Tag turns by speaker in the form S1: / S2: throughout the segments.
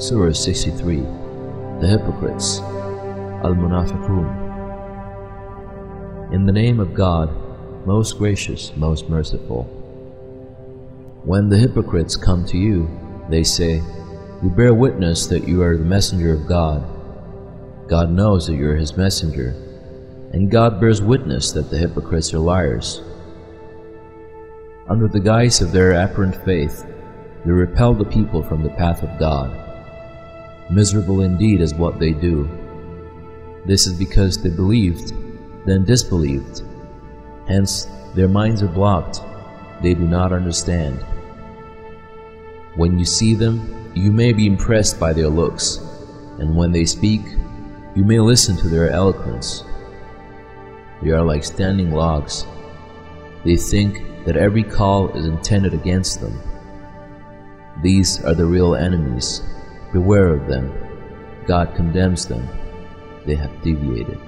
S1: Surah 63 The Hypocrites Al Munafiqun In the name of God, most gracious, most merciful. When the hypocrites come to you, they say, We bear witness that you are the messenger of God. God knows that you are his messenger, and God bears witness that the hypocrites are liars. Under the guise of their apparent faith, they repel the people from the path of God. Miserable indeed is what they do. This is because they believed, then disbelieved. Hence, their minds are blocked. They do not understand. When you see them, you may be impressed by their looks, and when they speak, you may listen to their eloquence. They are like standing logs. They think that every call is intended against them. These are the real enemies. Beware of them. God condemns them. They have deviated.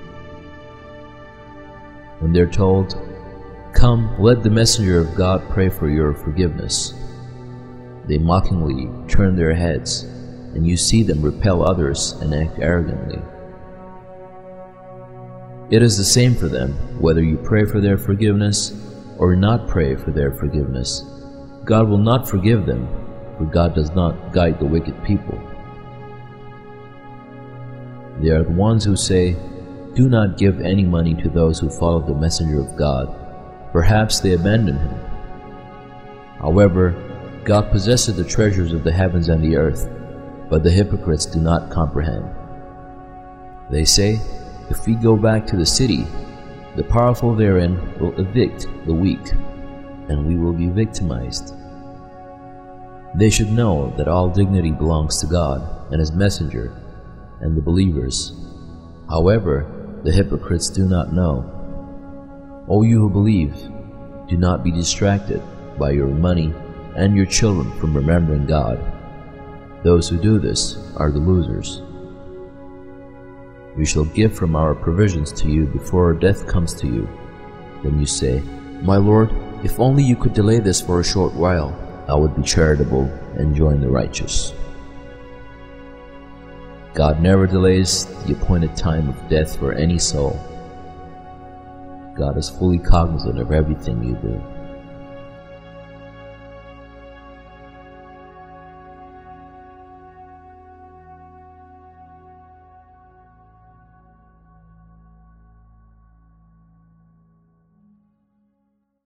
S1: When they're told, Come, let the messenger of God pray for your forgiveness, they mockingly turn their heads, and you see them repel others and act arrogantly. It is the same for them whether you pray for their forgiveness or not pray for their forgiveness. God will not forgive them, for God does not guide the wicked people. They are the ones who say, Do not give any money to those who follow the messenger of God. Perhaps they abandon him. However, God possesses the treasures of the heavens and the earth, but the hypocrites do not comprehend. They say, If we go back to the city, the powerful therein will evict the weak, and we will be victimized. They should know that all dignity belongs to God and His messenger and the believers. However, the hypocrites do not know. O you who believe, do not be distracted by your money and your children from remembering God. Those who do this are the losers. We shall give from our provisions to you before death comes to you. Then you say, My Lord, if only you could delay this for a short while, I would be charitable and join the righteous. God never delays the appointed time of death for any soul. God is fully cognizant of everything you do.